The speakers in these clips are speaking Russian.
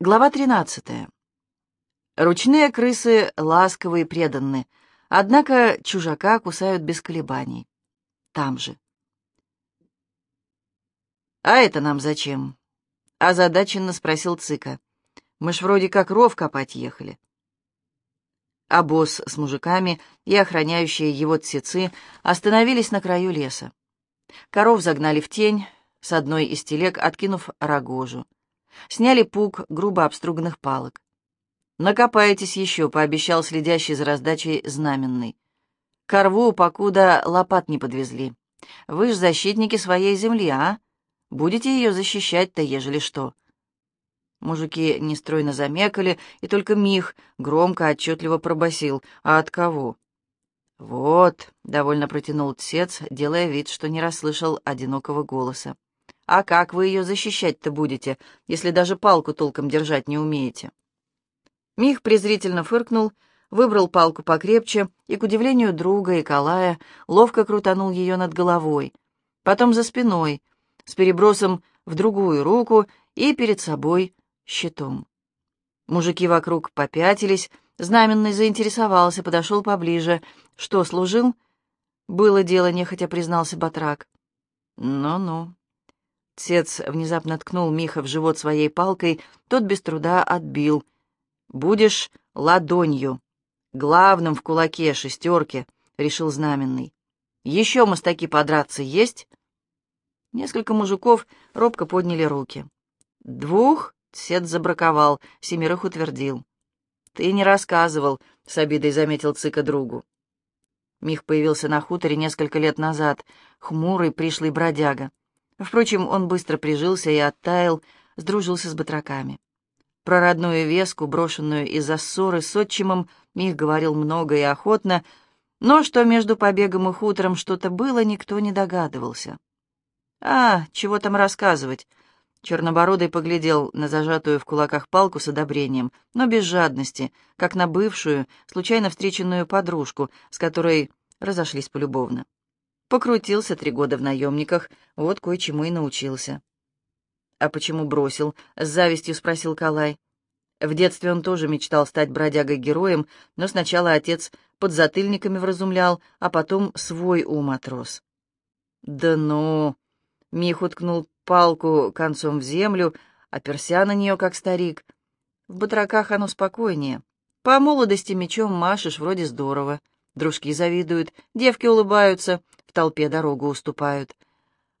Глава 13. Ручные крысы ласковы и преданны, однако чужака кусают без колебаний. Там же. «А это нам зачем?» — озадаченно спросил Цыка. «Мы ж вроде как ров копать ехали». А босс с мужиками и охраняющие его тсецы остановились на краю леса. Коров загнали в тень, с одной из телег откинув рогожу. Сняли пук грубо обструганных палок. «Накопаетесь еще», — пообещал следящий за раздачей знаменный. «Корву, покуда лопат не подвезли. Вы ж защитники своей земли, а? Будете ее защищать-то, ежели что». Мужики нестройно замекали, и только Мих громко, отчетливо пробасил. «А от кого?» «Вот», — довольно протянул Тсец, делая вид, что не расслышал одинокого голоса. А как вы ее защищать-то будете, если даже палку толком держать не умеете?» Мих презрительно фыркнул, выбрал палку покрепче и, к удивлению друга и Калая, ловко крутанул ее над головой, потом за спиной, с перебросом в другую руку и перед собой щитом. Мужики вокруг попятились, знаменный заинтересовался, подошел поближе. «Что, служил?» «Было дело, нехотя признался Батрак. «Ну-ну». Отец внезапно ткнул Миха в живот своей палкой, тот без труда отбил. «Будешь ладонью, главным в кулаке шестерки», — решил знаменный. «Еще мостаки подраться есть?» Несколько мужиков робко подняли руки. «Двух?» — Сет забраковал, семерых утвердил. «Ты не рассказывал», — с обидой заметил Цыка другу. Мих появился на хуторе несколько лет назад, хмурый, пришлый бродяга. Впрочем, он быстро прижился и оттаял, сдружился с батраками. Про родную веску, брошенную из-за ссоры с отчимом, Мих говорил много и охотно, но что между побегом и хутором что-то было, никто не догадывался. «А, чего там рассказывать?» Чернобородый поглядел на зажатую в кулаках палку с одобрением, но без жадности, как на бывшую, случайно встреченную подружку, с которой разошлись полюбовно. Покрутился три года в наемниках, вот кое-чему и научился. «А почему бросил?» — с завистью спросил Калай. В детстве он тоже мечтал стать бродягой-героем, но сначала отец под затыльниками вразумлял, а потом свой ум отрос. «Да ну!» — Мих уткнул палку концом в землю, оперся на нее, как старик. «В батраках оно спокойнее. По молодости мечом машешь, вроде здорово. Дружки завидуют, девки улыбаются, толпе дорогу уступают.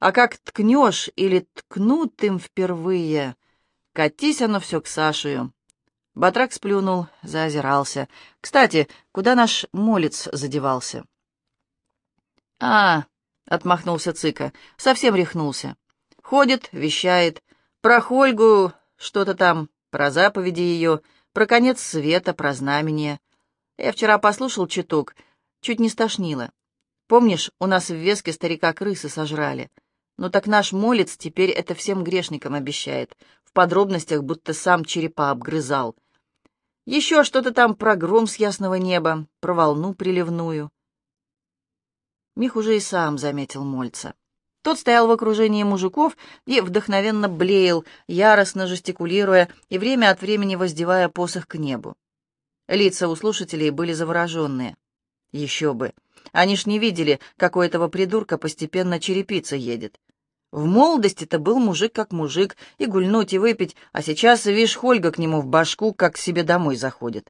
А как ткнешь или ткнут им впервые, катись оно все к Сашею. Батрак сплюнул, заозирался. «Кстати, куда наш молец задевался?» «А, — отмахнулся Цыка, — совсем рехнулся. Ходит, вещает, про Хольгу что-то там, про заповеди ее, про конец света, про знамение. Я вчера послушал чуток, чуть не стошнило. Помнишь, у нас в Веске старика крысы сожрали? Ну так наш молец теперь это всем грешникам обещает, в подробностях будто сам черепа обгрызал. Еще что-то там про гром с ясного неба, про волну приливную. Мих уже и сам заметил Мольца. Тот стоял в окружении мужиков и вдохновенно блеял, яростно жестикулируя и время от времени воздевая посох к небу. Лица у слушателей были завороженные. Еще бы. Они ж не видели, как у этого придурка постепенно черепица едет. В молодости-то был мужик как мужик, и гульнуть, и выпить, а сейчас, видишь, Хольга к нему в башку, как к себе домой заходит.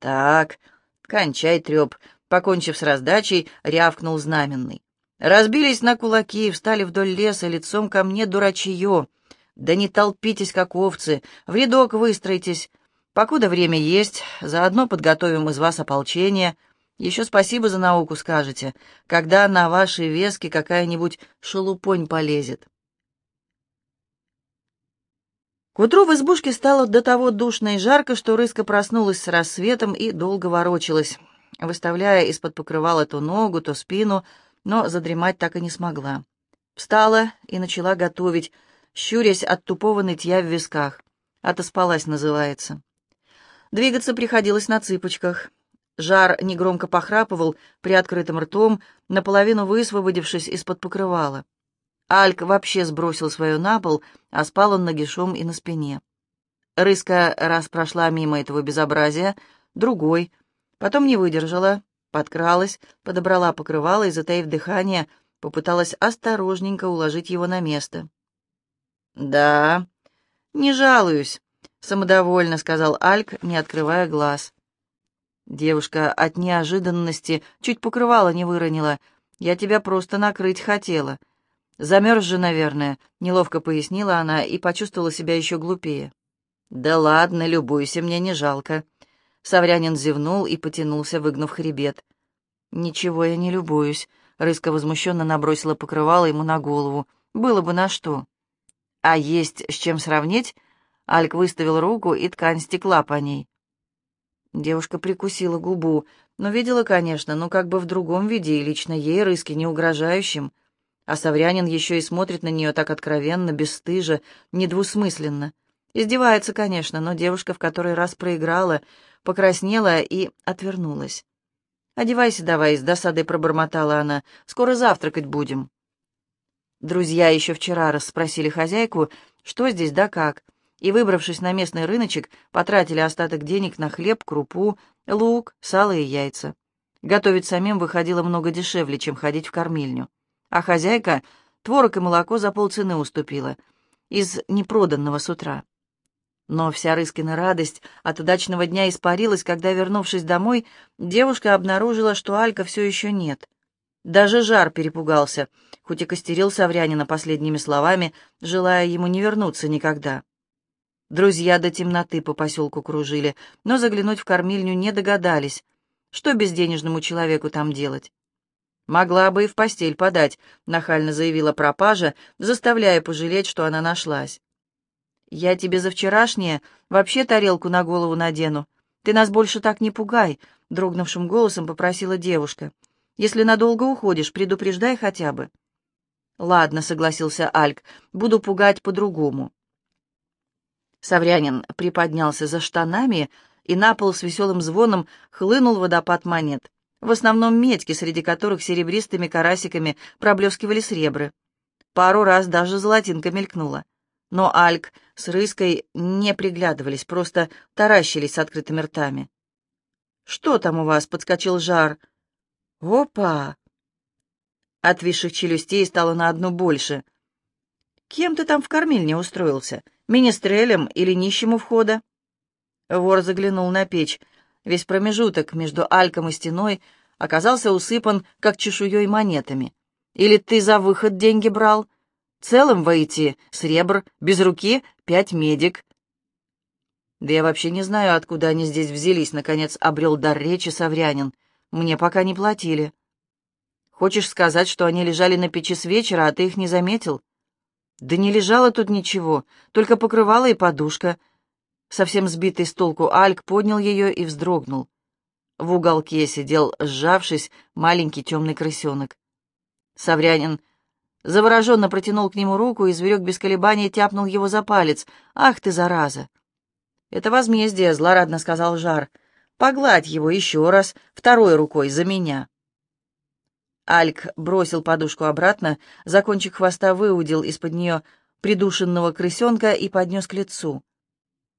Так, кончай треп, покончив с раздачей, рявкнул знаменный. Разбились на кулаки, встали вдоль леса лицом ко мне, дурачье. Да не толпитесь, как овцы, в рядок выстроитесь, Покуда время есть, заодно подготовим из вас ополчение. Еще спасибо за науку скажете, когда на вашей веске какая-нибудь шелупонь полезет. К утру в избушке стало до того душно и жарко, что рыска проснулась с рассветом и долго ворочалась, выставляя из-под покрывала то ногу, то спину, но задремать так и не смогла. Встала и начала готовить, щурясь от тупого нытья в висках. Отоспалась, называется. Двигаться приходилось на цыпочках. Жар негромко похрапывал при открытом ртом, наполовину высвободившись из-под покрывала. Альк вообще сбросил свое на пол, а спал он нагишом и на спине. Рыска раз прошла мимо этого безобразия, другой, потом не выдержала, подкралась, подобрала покрывало и, затаив дыхание, попыталась осторожненько уложить его на место. «Да, не жалуюсь», — самодовольно сказал Альк, не открывая глаз. Девушка от неожиданности чуть покрывало не выронила. «Я тебя просто накрыть хотела». «Замерз же, наверное», — неловко пояснила она и почувствовала себя еще глупее. «Да ладно, любуйся, мне не жалко». Саврянин зевнул и потянулся, выгнув хребет. «Ничего я не любуюсь», — Рыска возмущенно набросила покрывало ему на голову. «Было бы на что». «А есть с чем сравнить?» Альк выставил руку, и ткань стекла по ней. Девушка прикусила губу, но видела, конечно, но как бы в другом виде, и лично ей, Рыске, не угрожающим. А Саврянин еще и смотрит на нее так откровенно, бесстыже, недвусмысленно. Издевается, конечно, но девушка в который раз проиграла, покраснела и отвернулась. «Одевайся давай», — с досадой пробормотала она. «Скоро завтракать будем». Друзья еще вчера расспросили хозяйку, что здесь да как, и, выбравшись на местный рыночек, потратили остаток денег на хлеб, крупу, лук, сало и яйца. Готовить самим выходило много дешевле, чем ходить в кормильню. А хозяйка творог и молоко за полцены уступила, из непроданного с утра. Но вся Рыскина радость от удачного дня испарилась, когда, вернувшись домой, девушка обнаружила, что Алька все еще нет. Даже жар перепугался, хоть и костерил Саврянина последними словами, желая ему не вернуться никогда. Друзья до темноты по поселку кружили, но заглянуть в кормильню не догадались. Что безденежному человеку там делать? «Могла бы и в постель подать», — нахально заявила пропажа, заставляя пожалеть, что она нашлась. «Я тебе за вчерашнее вообще тарелку на голову надену. Ты нас больше так не пугай», — дрогнувшим голосом попросила девушка. «Если надолго уходишь, предупреждай хотя бы». «Ладно», — согласился Альк, — «буду пугать по-другому». Саврянин приподнялся за штанами, и на пол с веселым звоном хлынул водопад монет, в основном медьки, среди которых серебристыми карасиками проблескивали сребры. Пару раз даже золотинка мелькнула. Но Альк с Рыской не приглядывались, просто таращились с открытыми ртами. «Что там у вас?» — подскочил жар. «Опа!» Отвисших челюстей стало на одну больше. «Кем ты там в кормильне устроился? Министрелем или нищему входа?» Вор заглянул на печь. Весь промежуток между альком и стеной оказался усыпан, как чешуей, монетами. «Или ты за выход деньги брал?» Целым войти, сребр, без руки пять медик. Да я вообще не знаю, откуда они здесь взялись, наконец обрел дар речи Саврянин. Мне пока не платили. Хочешь сказать, что они лежали на печи с вечера, а ты их не заметил? Да не лежало тут ничего, только покрывало и подушка. Совсем сбитый с толку Альк поднял ее и вздрогнул. В уголке сидел, сжавшись, маленький темный крысенок. Саврянин Завороженно протянул к нему руку, и зверек без колебаний тяпнул его за палец. «Ах ты, зараза!» «Это возмездие», — злорадно сказал Жар. «Погладь его еще раз, второй рукой, за меня». Альк бросил подушку обратно, за кончик хвоста выудил из-под нее придушенного крысенка и поднес к лицу.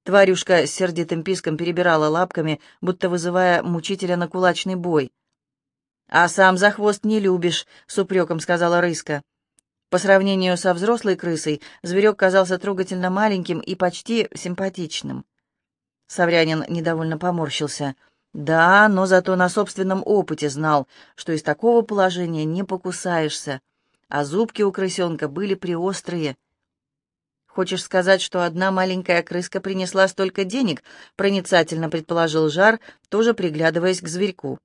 Тварюшка с сердитым писком перебирала лапками, будто вызывая мучителя на кулачный бой. «А сам за хвост не любишь», — с упреком сказала Рыска. По сравнению со взрослой крысой, зверек казался трогательно маленьким и почти симпатичным. Саврянин недовольно поморщился. Да, но зато на собственном опыте знал, что из такого положения не покусаешься, а зубки у крысенка были приострые. «Хочешь сказать, что одна маленькая крыска принесла столько денег?» — проницательно предположил Жар, тоже приглядываясь к зверьку.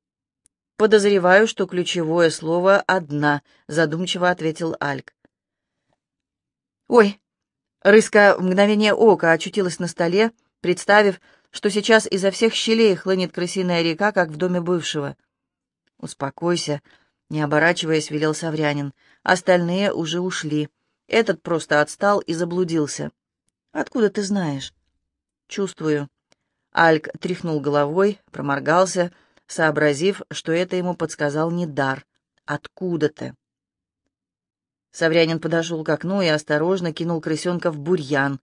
«Подозреваю, что ключевое слово «одна», — задумчиво ответил Альк. «Ой!» Рыска в мгновение ока очутилась на столе, представив, что сейчас изо всех щелей хлынет крысиная река, как в доме бывшего. «Успокойся», — не оборачиваясь, велел Саврянин. Остальные уже ушли. Этот просто отстал и заблудился. «Откуда ты знаешь?» «Чувствую». Альк тряхнул головой, проморгался, сообразив, что это ему подсказал не дар. «Откуда-то?» Саврянин подошел к окну и осторожно кинул крысенка в бурьян.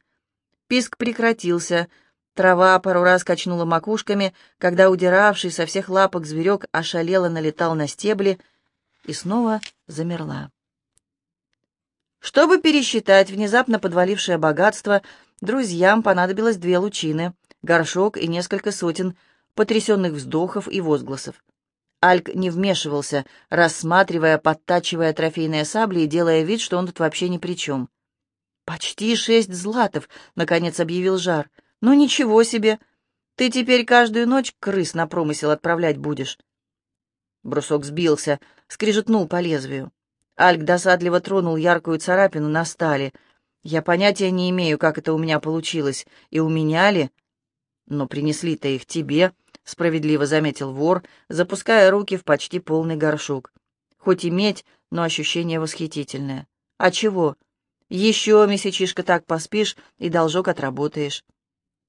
Писк прекратился. Трава пару раз качнула макушками, когда удиравший со всех лапок зверек ошалело налетал на стебли и снова замерла. Чтобы пересчитать внезапно подвалившее богатство, друзьям понадобилось две лучины, горшок и несколько сотен потрясенных вздохов и возгласов. Альк не вмешивался, рассматривая, подтачивая трофейные сабли и делая вид, что он тут вообще ни при чем. «Почти шесть златов», — наконец объявил Жар. «Ну ничего себе! Ты теперь каждую ночь крыс на промысел отправлять будешь». Брусок сбился, скрижетнул по лезвию. Альк досадливо тронул яркую царапину на стали. «Я понятия не имею, как это у меня получилось, и у меня ли...» «Но принесли-то их тебе», — справедливо заметил вор, запуская руки в почти полный горшок. «Хоть и медь, но ощущение восхитительное. А чего? Еще месячишка так поспишь и должок отработаешь».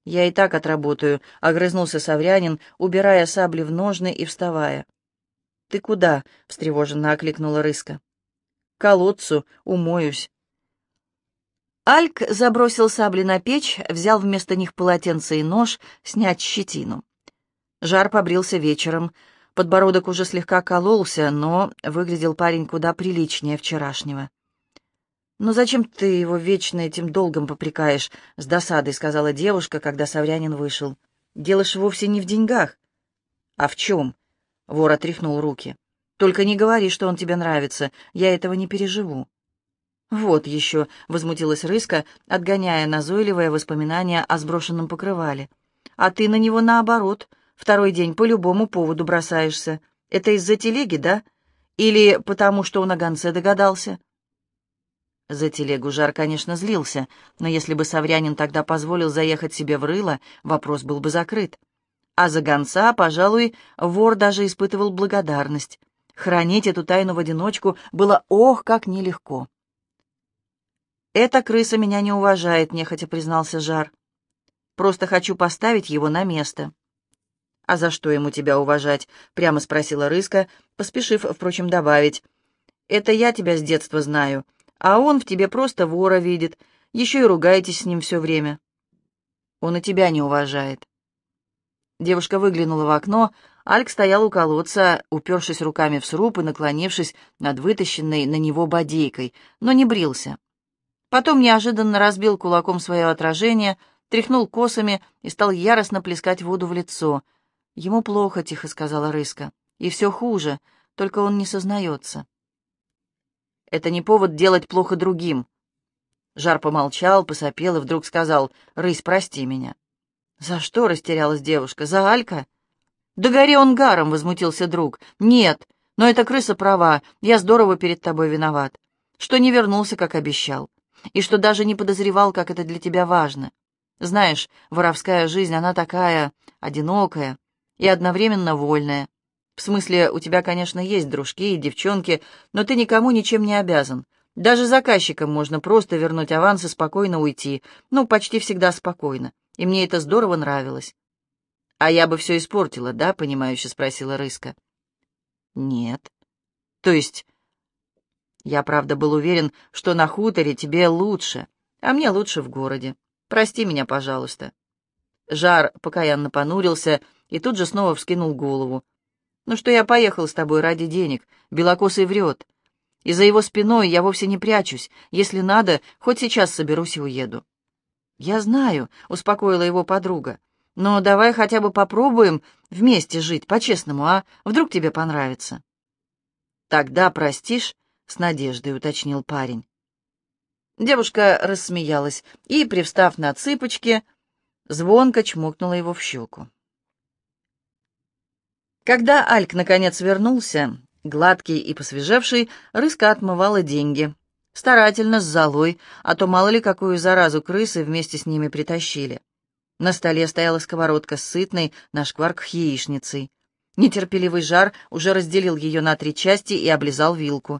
«Я и так отработаю», — огрызнулся Саврянин, убирая сабли в ножны и вставая. «Ты куда?» — встревоженно окликнула Рыска. «К колодцу, умоюсь». Альк забросил сабли на печь, взял вместо них полотенце и нож, снять щетину. Жар побрился вечером, подбородок уже слегка кололся, но выглядел парень куда приличнее вчерашнего. «Ну зачем ты его вечно этим долгом попрекаешь?» — с досадой сказала девушка, когда Саврянин вышел. «Дело ж вовсе не в деньгах». «А в чем?» — вор отряхнул руки. «Только не говори, что он тебе нравится, я этого не переживу». «Вот еще», — возмутилась Рыска, отгоняя назойливое воспоминание о сброшенном покрывале. «А ты на него наоборот, второй день по любому поводу бросаешься. Это из-за телеги, да? Или потому, что он о гонце догадался?» За телегу Жар, конечно, злился, но если бы Саврянин тогда позволил заехать себе в рыло, вопрос был бы закрыт. А за гонца, пожалуй, вор даже испытывал благодарность. Хранить эту тайну в одиночку было ох, как нелегко. «Эта крыса меня не уважает», — нехотя признался Жар. «Просто хочу поставить его на место». «А за что ему тебя уважать?» — прямо спросила Рыска, поспешив, впрочем, добавить. «Это я тебя с детства знаю» а он в тебе просто вора видит, еще и ругаетесь с ним все время. Он и тебя не уважает. Девушка выглянула в окно, Альк стоял у колодца, упершись руками в сруб и наклонившись над вытащенной на него бодейкой, но не брился. Потом неожиданно разбил кулаком свое отражение, тряхнул косами и стал яростно плескать воду в лицо. «Ему плохо», — тихо сказала Рыска, — «и все хуже, только он не сознается». Это не повод делать плохо другим. Жар помолчал, посопел и вдруг сказал, «Рысь, прости меня». «За что?» — растерялась девушка. «За Алька?» «Да гори он гаром!» — возмутился друг. «Нет, но эта крыса права, я здорово перед тобой виноват, что не вернулся, как обещал, и что даже не подозревал, как это для тебя важно. Знаешь, воровская жизнь, она такая одинокая и одновременно вольная. В смысле, у тебя, конечно, есть дружки и девчонки, но ты никому ничем не обязан. Даже заказчикам можно просто вернуть аванс и спокойно уйти. Ну, почти всегда спокойно. И мне это здорово нравилось. «А я бы все испортила, да?» — понимающе спросила Рыска. «Нет. То есть...» «Я, правда, был уверен, что на хуторе тебе лучше, а мне лучше в городе. Прости меня, пожалуйста». Жар покаянно понурился и тут же снова вскинул голову. Ну что я поехал с тобой ради денег, белокосый врет. И за его спиной я вовсе не прячусь. Если надо, хоть сейчас соберусь и уеду. Я знаю, успокоила его подруга. Но давай хотя бы попробуем вместе жить, по-честному, а? Вдруг тебе понравится. Тогда простишь, с надеждой уточнил парень. Девушка рассмеялась и, привстав на цыпочки, звонко чмокнула его в щеку. Когда Альк наконец вернулся, гладкий и посвежевший, рыска отмывала деньги. Старательно, с золой, а то мало ли какую заразу крысы вместе с ними притащили. На столе стояла сковородка с сытной на шкварках яичницей. Нетерпеливый жар уже разделил ее на три части и облизал вилку.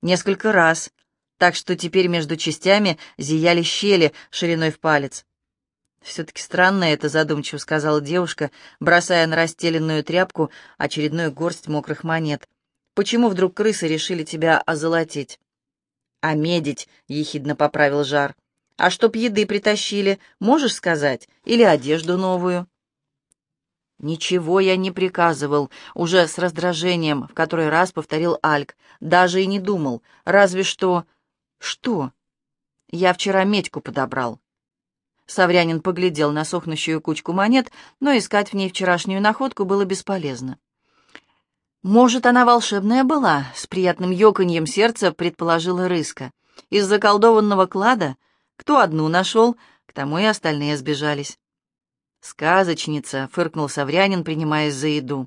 Несколько раз, так что теперь между частями зияли щели шириной в палец. «Все-таки странно это», — задумчиво сказала девушка, бросая на расстеленную тряпку очередную горсть мокрых монет. «Почему вдруг крысы решили тебя озолотить?» «А медить», — ехидно поправил Жар. А чтоб еды притащили, можешь сказать? Или одежду новую?» «Ничего я не приказывал», — уже с раздражением, в который раз повторил Альк. «Даже и не думал. Разве что...» «Что?» «Я вчера медьку подобрал». Саврянин поглядел на сохнущую кучку монет, но искать в ней вчерашнюю находку было бесполезно. «Может, она волшебная была?» — с приятным ёканьем сердца предположила Рыска. «Из заколдованного клада? Кто одну нашел, к тому и остальные сбежались». «Сказочница», — фыркнул Саврянин, принимаясь за еду.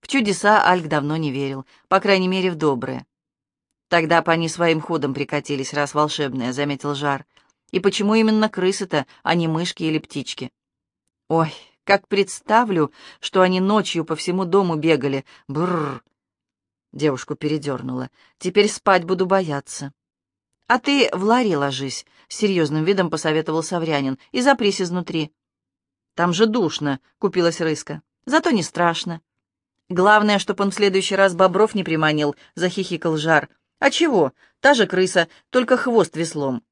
В чудеса Альк давно не верил, по крайней мере, в добрые. «Тогда по они своим ходом прикатились, раз волшебная», — заметил Жар. «И почему именно крысы-то, а не мышки или птички?» «Ой, как представлю, что они ночью по всему дому бегали. Бррр!» Девушку передернула. «Теперь спать буду бояться». «А ты в ларе ложись», — с серьезным видом посоветовал Саврянин, — «и запрись изнутри». Там же душно, — купилась рыска. Зато не страшно. Главное, чтоб он в следующий раз бобров не приманил, — захихикал жар. А чего? Та же крыса, только хвост веслом.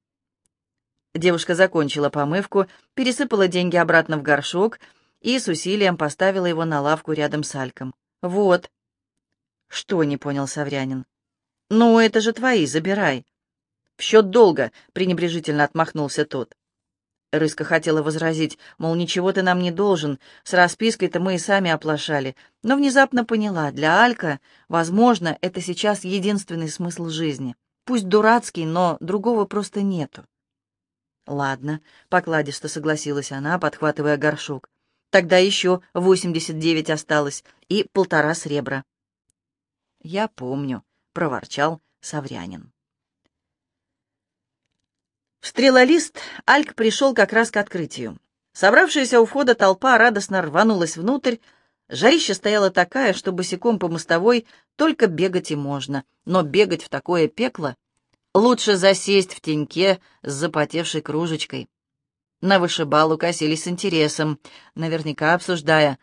Девушка закончила помывку, пересыпала деньги обратно в горшок и с усилием поставила его на лавку рядом с Альком. «Вот». «Что?» — не понял Саврянин. «Ну, это же твои, забирай». «В счет долга», — пренебрежительно отмахнулся тот. Рыска хотела возразить, мол, ничего ты нам не должен, с распиской-то мы и сами оплошали, но внезапно поняла, для Алька, возможно, это сейчас единственный смысл жизни. Пусть дурацкий, но другого просто нету. «Ладно», — покладисто согласилась она, подхватывая горшок. «Тогда еще восемьдесят девять осталось и полтора сребра». «Я помню», — проворчал Саврянин. В стрелолист Альк пришел как раз к открытию. Собравшаяся у входа толпа радостно рванулась внутрь. Жарища стояла такая, что босиком по мостовой только бегать и можно, но бегать в такое пекло лучше засесть в теньке с запотевшей кружечкой. На вышибалу косились с интересом, наверняка обсуждая,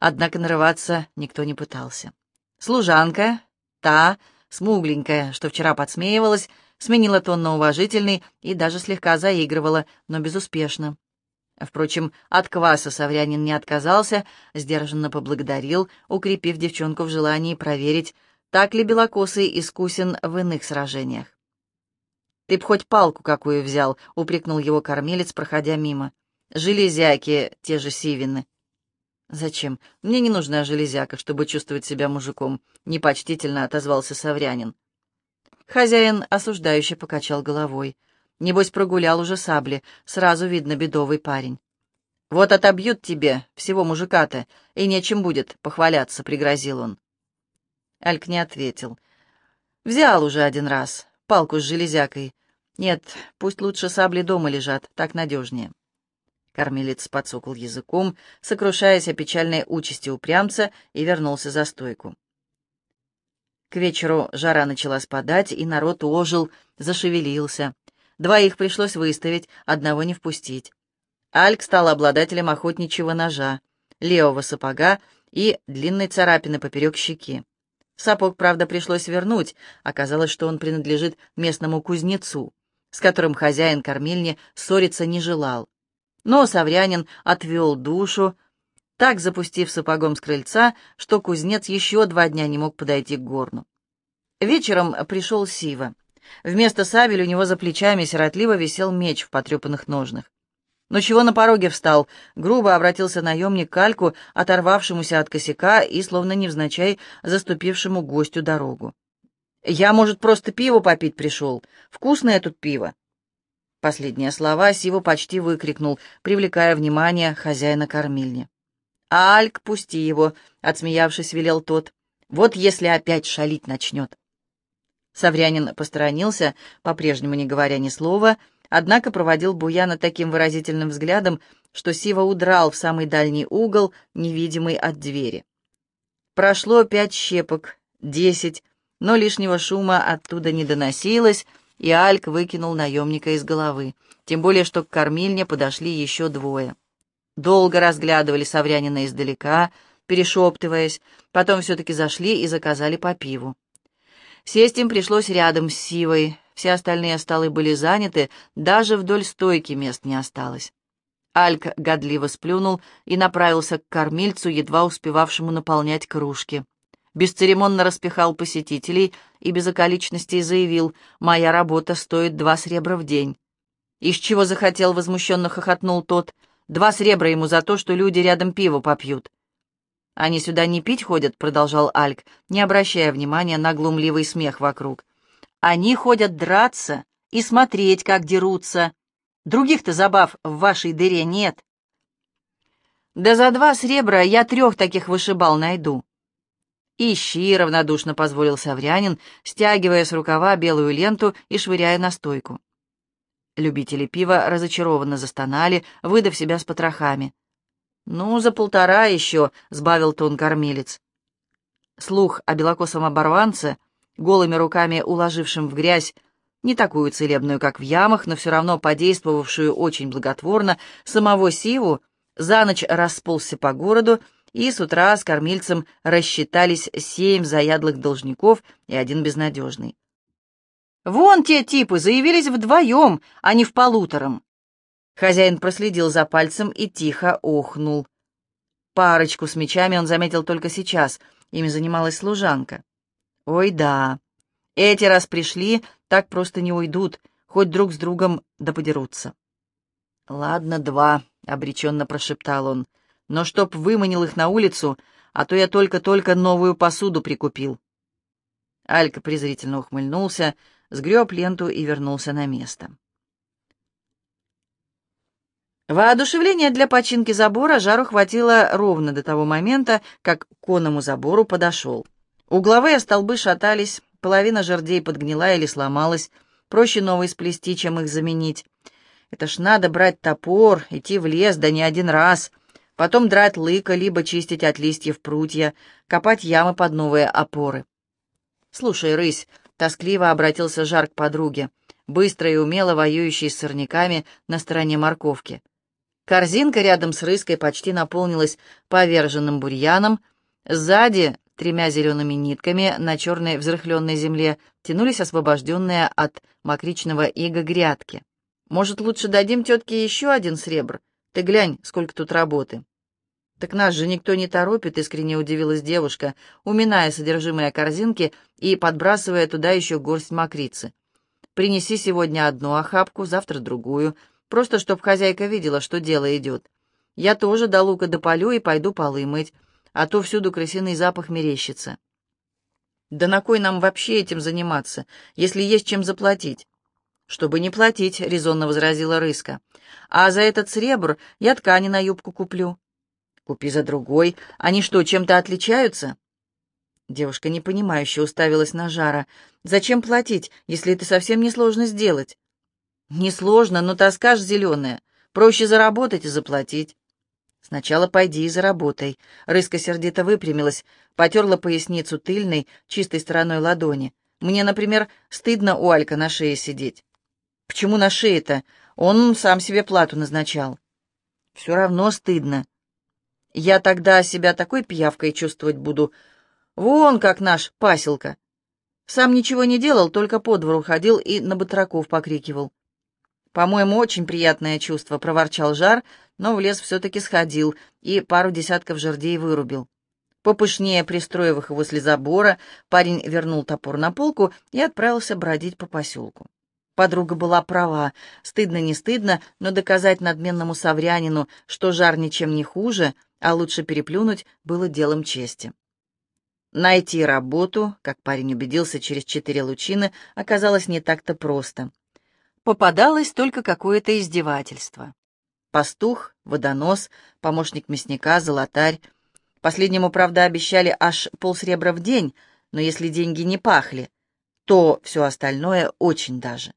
однако нарываться никто не пытался. Служанка, та, смугленькая, что вчера подсмеивалась, сменила тон на уважительный и даже слегка заигрывала, но безуспешно. Впрочем, от кваса Саврянин не отказался, сдержанно поблагодарил, укрепив девчонку в желании проверить, так ли белокосый искусен в иных сражениях. «Ты б хоть палку какую взял», — упрекнул его кормилец, проходя мимо. «Железяки, те же сивины». «Зачем? Мне не нужна железяка, чтобы чувствовать себя мужиком», — непочтительно отозвался Саврянин. Хозяин осуждающе покачал головой. Небось, прогулял уже сабли, сразу видно бедовый парень. «Вот отобьют тебе, всего мужика-то, и нечем будет похваляться», — пригрозил он. Альк не ответил. «Взял уже один раз, палку с железякой. Нет, пусть лучше сабли дома лежат, так надежнее». Кормилец подсокал языком, сокрушаясь о печальной участи упрямца, и вернулся за стойку. К вечеру жара начала спадать, и народ ожил, зашевелился. Двоих пришлось выставить, одного не впустить. Альк стал обладателем охотничьего ножа, левого сапога и длинной царапины поперек щеки. Сапог, правда, пришлось вернуть, оказалось, что он принадлежит местному кузнецу, с которым хозяин кормильни ссориться не желал. Но Саврянин отвел душу, так запустив сапогом с крыльца, что кузнец еще два дня не мог подойти к горну. Вечером пришел Сива. Вместо сабель у него за плечами сиротливо висел меч в потрепанных ножнах. Но чего на пороге встал? Грубо обратился наемник к Альку, оторвавшемуся от косяка и, словно невзначай, заступившему гостю дорогу. «Я, может, просто пиво попить пришел? Вкусное тут пиво!» Последние слова Сива почти выкрикнул, привлекая внимание хозяина кормильни. «Альк, пусти его!» — отсмеявшись, велел тот. «Вот если опять шалить начнет!» Саврянин посторонился, по-прежнему не говоря ни слова, однако проводил Буяна таким выразительным взглядом, что Сива удрал в самый дальний угол, невидимый от двери. Прошло пять щепок, десять, но лишнего шума оттуда не доносилось, и Альк выкинул наемника из головы, тем более что к кормильне подошли еще двое. Долго разглядывали Саврянина издалека, перешептываясь, потом все-таки зашли и заказали по пиву. Сесть им пришлось рядом с Сивой, все остальные столы были заняты, даже вдоль стойки мест не осталось. Альк годливо сплюнул и направился к кормильцу, едва успевавшему наполнять кружки. Бесцеремонно распихал посетителей и без околичностей заявил «Моя работа стоит два сребра в день». «Из чего захотел?» — возмущенно хохотнул тот. «Два сребра ему за то, что люди рядом пиво попьют». «Они сюда не пить ходят», — продолжал Альк, не обращая внимания на глумливый смех вокруг. «Они ходят драться и смотреть, как дерутся. Других-то забав в вашей дыре нет». «Да за два сребра я трех таких вышибал найду». «Ищи», — равнодушно позволил Саврянин, стягивая с рукава белую ленту и швыряя на стойку. Любители пива разочарованно застонали, выдав себя с потрохами. «Ну, за полтора еще», — сбавил тон кормилец. Слух о белокосом оборванце, голыми руками уложившем в грязь, не такую целебную, как в ямах, но все равно подействовавшую очень благотворно, самого Сиву, за ночь расползся по городу, и с утра с кормильцем рассчитались семь заядлых должников и один безнадежный. «Вон те типы заявились вдвоем, а не в полутором. Хозяин проследил за пальцем и тихо охнул. Парочку с мечами он заметил только сейчас. Ими занималась служанка. Ой, да. Эти раз пришли, так просто не уйдут, хоть друг с другом да подерутся. «Ладно, два», — обреченно прошептал он, — «но чтоб выманил их на улицу, а то я только-только новую посуду прикупил». Алька презрительно ухмыльнулся, сгреб ленту и вернулся на место. Воодушевления для починки забора жару хватило ровно до того момента, как к конному забору подошел. Угловые столбы шатались, половина жердей подгнила или сломалась, проще новый сплести, чем их заменить. Это ж надо брать топор, идти в лес, да не один раз, потом драть лыка, либо чистить от листьев прутья, копать ямы под новые опоры. «Слушай, рысь», — тоскливо обратился Жар к подруге, быстро и умело воюющей с сорняками на стороне морковки. Корзинка рядом с рыской почти наполнилась поверженным бурьяном. Сзади, тремя зелеными нитками на черной взрыхленной земле, тянулись освобожденные от мокричного ига грядки. «Может, лучше дадим тетке еще один сребр? Ты глянь, сколько тут работы». «Так нас же никто не торопит», — искренне удивилась девушка, уминая содержимое корзинки и подбрасывая туда еще горсть мокрицы. «Принеси сегодня одну охапку, завтра другую. Просто чтоб хозяйка видела, что дело идет. Я тоже до лука дополю и пойду полы мыть, а то всюду крысиный запах мерещится. Да на кой нам вообще этим заниматься, если есть чем заплатить? Чтобы не платить, — резонно возразила Рыска. А за этот сребр я ткани на юбку куплю. Купи за другой. Они что, чем-то отличаются? Девушка непонимающе уставилась на Жара. «Зачем платить, если это совсем несложно сделать?» Несложно, но тоска ж зеленая. Проще заработать и заплатить. Сначала пойди и заработай. Рыска сердито выпрямилась, потерла поясницу тыльной, чистой стороной ладони. Мне, например, стыдно у Алька на шее сидеть. Почему на шее-то? Он сам себе плату назначал. Все равно стыдно. Я тогда себя такой пиявкой чувствовать буду. Вон как наш паселка. Сам ничего не делал, только по двору ходил и на батраков покрикивал. «По-моему, очень приятное чувство», — проворчал Жар, но в лес все-таки сходил и пару десятков жердей вырубил. Попышнее пристроив их возле забора, парень вернул топор на полку и отправился бродить по поселку. Подруга была права. Стыдно не стыдно, но доказать надменному саврянину, что жар ничем не хуже, а лучше переплюнуть, было делом чести. Найти работу, как парень убедился через четыре лучины, оказалось не так-то просто попадалось только какое-то издевательство. Пастух, водонос, помощник мясника, золотарь. Последнему, правда, обещали аж полсребра в день, но если деньги не пахли, то все остальное очень даже.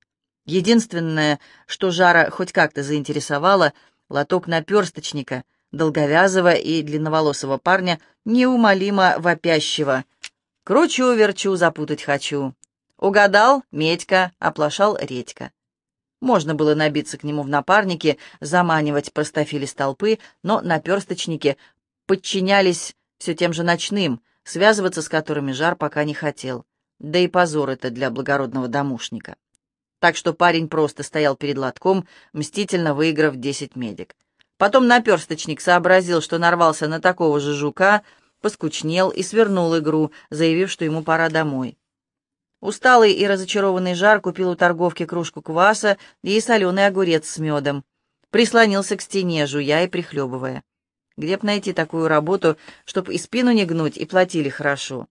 Единственное, что Жара хоть как-то заинтересовало, лоток наперсточника, долговязого и длинноволосого парня, неумолимо вопящего. «Кручу-верчу, запутать хочу». «Угадал?» — Медька, оплошал Редька. Можно было набиться к нему в напарнике, заманивать простофили с толпы, но наперсточники подчинялись все тем же ночным, связываться с которыми жар пока не хотел. Да и позор это для благородного домушника. так что парень просто стоял перед лотком, мстительно выиграв десять медик. Потом наперсточник сообразил, что нарвался на такого же жука, поскучнел и свернул игру, заявив, что ему пора домой. Усталый и разочарованный жар купил у торговки кружку кваса и соленый огурец с медом. Прислонился к стене, жуя и прихлебывая. Где б найти такую работу, чтоб и спину не гнуть, и платили хорошо?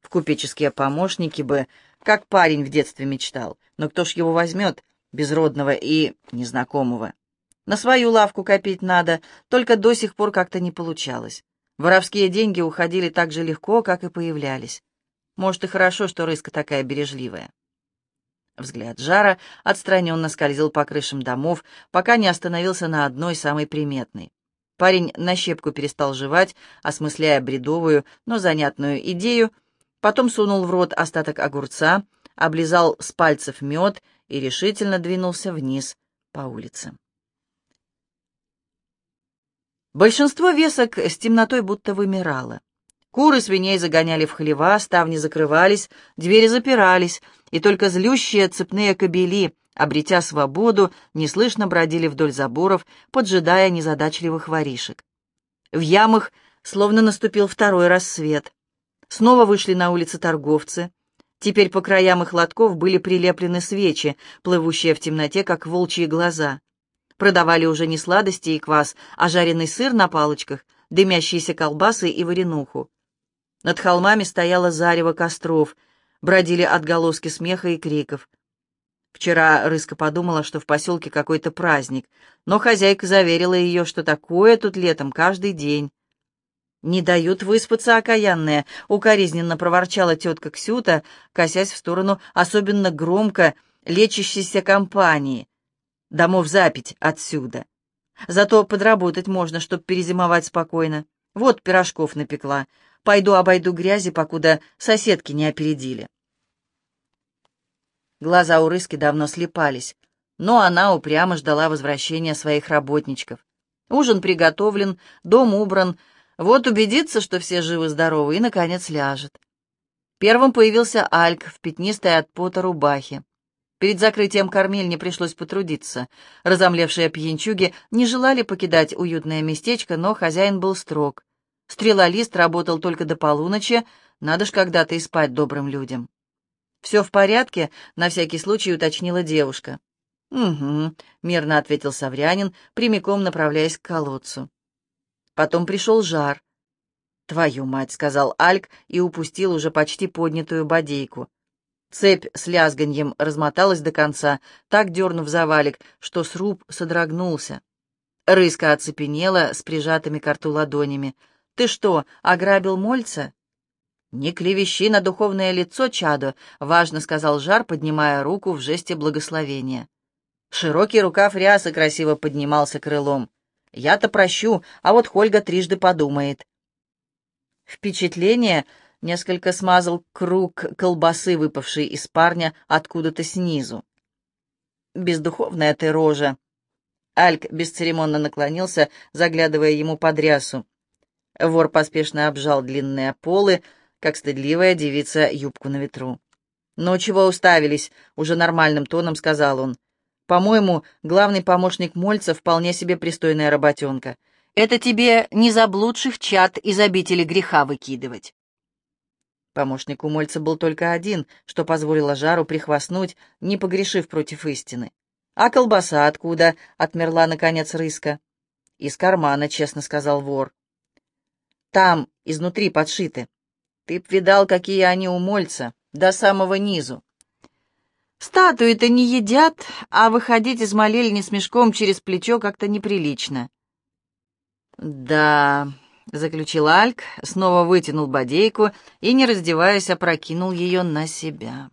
В купеческие помощники бы, как парень в детстве мечтал. Но кто ж его возьмет, безродного и незнакомого? На свою лавку копить надо, только до сих пор как-то не получалось. Воровские деньги уходили так же легко, как и появлялись. Может, и хорошо, что рыска такая бережливая. Взгляд Жара отстраненно скользил по крышам домов, пока не остановился на одной самой приметной. Парень на щепку перестал жевать, осмысляя бредовую, но занятную идею, потом сунул в рот остаток огурца, облизал с пальцев мед и решительно двинулся вниз по улице. Большинство весок с темнотой будто вымирало. Куры свиней загоняли в хлева, ставни закрывались, двери запирались, и только злющие цепные кобели, обретя свободу, неслышно бродили вдоль заборов, поджидая незадачливых воришек. В ямах словно наступил второй рассвет. Снова вышли на улицы торговцы. Теперь по краям их лотков были прилеплены свечи, плывущие в темноте, как волчьи глаза. Продавали уже не сладости и квас, а жареный сыр на палочках, дымящиеся колбасы и варенуху. Над холмами стояло зарево костров, бродили отголоски смеха и криков. Вчера Рыска подумала, что в поселке какой-то праздник, но хозяйка заверила ее, что такое тут летом каждый день. «Не дают выспаться окаянные», — укоризненно проворчала тетка Ксюта, косясь в сторону особенно громко лечащейся компании. «Домов запить отсюда. Зато подработать можно, чтоб перезимовать спокойно. Вот пирожков напекла. Пойду обойду грязи, покуда соседки не опередили. Глаза у Рыски давно слепались, но она упрямо ждала возвращения своих работничков. Ужин приготовлен, дом убран, вот убедится, что все живы-здоровы, и, наконец, ляжет. Первым появился Альк в пятнистой от пота рубахе. Перед закрытием кормильни пришлось потрудиться. Разомлевшие пьянчуги не желали покидать уютное местечко, но хозяин был строг. Стрелолист работал только до полуночи, надо ж когда-то и спать добрым людям. «Все в порядке?» — на всякий случай уточнила девушка. «Угу», — мирно ответил Саврянин, прямиком направляясь к колодцу. Потом пришел жар. «Твою мать», — сказал Альк и упустил уже почти поднятую бодейку. Цепь с лязганьем размоталась до конца, так дернув за валик, что сруб содрогнулся. Рыска оцепенела с прижатыми к рту ладонями. Ты что, ограбил Мольца?» «Не клевещи на духовное лицо, чадо», — важно сказал Жар, поднимая руку в жесте благословения. Широкий рукав рясы красиво поднимался крылом. «Я-то прощу, а вот Хольга трижды подумает». Впечатление несколько смазал круг колбасы, выпавший из парня откуда-то снизу. «Бездуховная ты рожа!» Альк бесцеремонно наклонился, заглядывая ему под рясу. Вор поспешно обжал длинные полы, как стыдливая девица юбку на ветру. «Ну, чего уставились?» — уже нормальным тоном сказал он. «По-моему, главный помощник Мольца вполне себе пристойная работенка. Это тебе не заблудших чад из обители греха выкидывать». Помощник у Мольца был только один, что позволило Жару прихвастнуть, не погрешив против истины. «А колбаса откуда?» — отмерла, наконец, рыска. «Из кармана», — честно сказал вор. Там, изнутри подшиты. Ты б видал, какие они у Мольца, до самого низу. Статуи-то не едят, а выходить из молельни с мешком через плечо как-то неприлично. «Да», — заключил Альк, снова вытянул бодейку и, не раздеваясь, опрокинул ее на себя.